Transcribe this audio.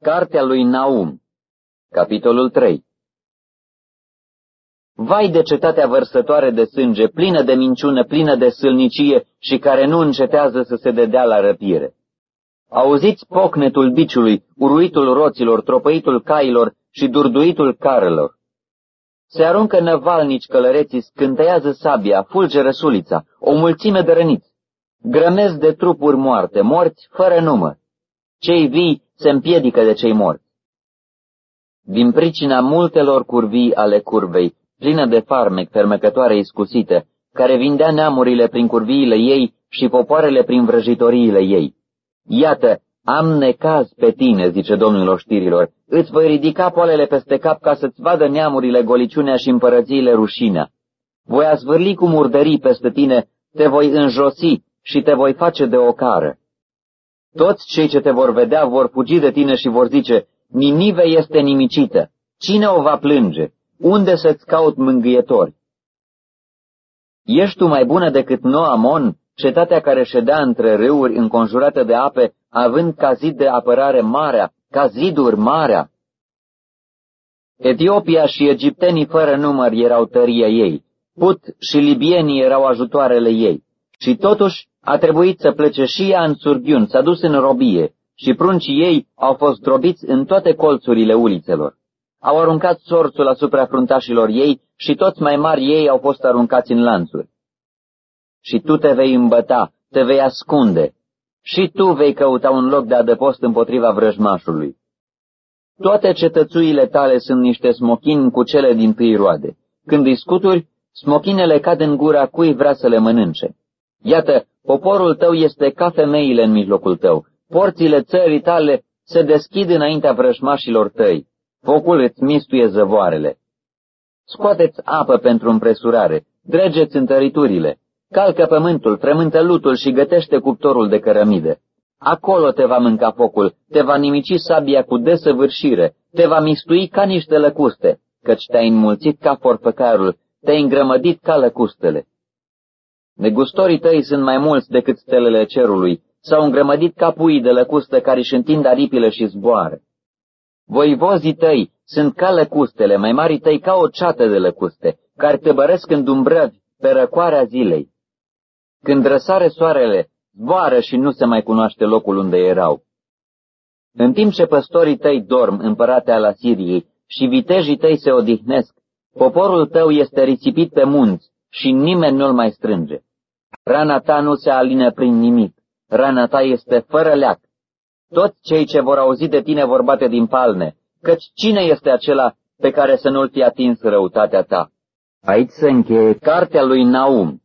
Cartea lui Naum Capitolul 3 Vai de cetatea vărsătoare de sânge, plină de minciună, plină de sâlnicie și care nu încetează să se dedea la răpire. Auziți pocnetul biciului, uruitul roților, tropăitul cailor și durduitul carelor. Se aruncă năvalnici călăreții, scânteiază sabia, fulge răsulița, o mulțime de răniți. Grămez de trupuri moarte, morți fără număr. Cei vii se împiedică de cei morți. Din pricina multelor curvii ale curvei, plină de farmec, fermecătoare iscusită, care vindea neamurile prin curviile ei și popoarele prin vrăjitoriile ei. Iată, am necaz pe tine, zice Domnul oștirilor, îți voi ridica poalele peste cap ca să-ți vadă neamurile goliciunea și împărățiile rușinea. Voi azvârli cu murdării peste tine, te voi înjosi și te voi face de ocară. Toți cei ce te vor vedea vor fugi de tine și vor zice, Ninive este nimicită, cine o va plânge? Unde să-ți caut mângâietori? Ești tu mai bună decât Noamon, cetatea care ședea între râuri înconjurată de ape, având ca zid de apărare marea, ca ziduri marea? Etiopia și egiptenii fără număr erau tăria ei, Put și libienii erau ajutoarele ei. Și totuși a trebuit să plece și ea în surghiun, s-a dus în robie, și pruncii ei au fost drobiți în toate colțurile ulițelor. Au aruncat sorțul asupra fruntașilor ei și toți mai mari ei au fost aruncați în lanțuri. Și tu te vei îmbăta, te vei ascunde, și tu vei căuta un loc de adăpost împotriva vrăjmașului. Toate cetățuile tale sunt niște smochini cu cele din tâi roade. Când discuturi, smochinele cad în gura cui vrea să le mănânce. Iată, poporul tău este ca femeile în mijlocul tău. Porțile țării tale se deschid înaintea vrăjmașilor tăi. Focul îți mistuie zăvoarele. Scoateți apă pentru împresurare, dregeți întăriturile, calcă pământul, trământă lutul și gătește cuptorul de cărămide. Acolo te va mânca focul, te va nimici sabia cu desăvârșire, te va mistui ca niște lăcuste, căci te-ai înmulțit ca porfăcarul, te-ai îngrămădit ca lăcustele. Negustorii tăi sunt mai mulți decât stelele cerului, s-au îngrămădit ca puii de lăcustă care își întind aripile și zboară. Voivozii tăi sunt ca lăcustele, mai mari tăi ca o ceată de lăcuste, care te băresc în dumbrăvi pe răcoarea zilei. Când răsare soarele, zboară și nu se mai cunoaște locul unde erau. În timp ce păstorii tăi dorm, împărate al Asiriei, și vitejii tăi se odihnesc, poporul tău este risipit pe munți și nimeni nu-l mai strânge. Rana ta nu se alină prin nimic, rana ta este fără leac. Toți cei ce vor auzi de tine vor bate din palne, căci cine este acela pe care să nu-l fi atins răutatea ta? Aici se încheie cartea lui Naum.